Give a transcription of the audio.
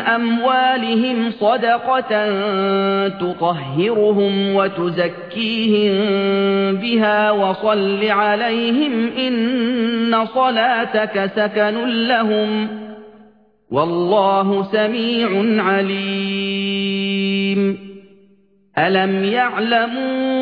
أموالهم صدقة تطهرهم وتزكيهم بها وصل عليهم إن صلاتك سكن لهم والله سميع عليم. ألم يعلموا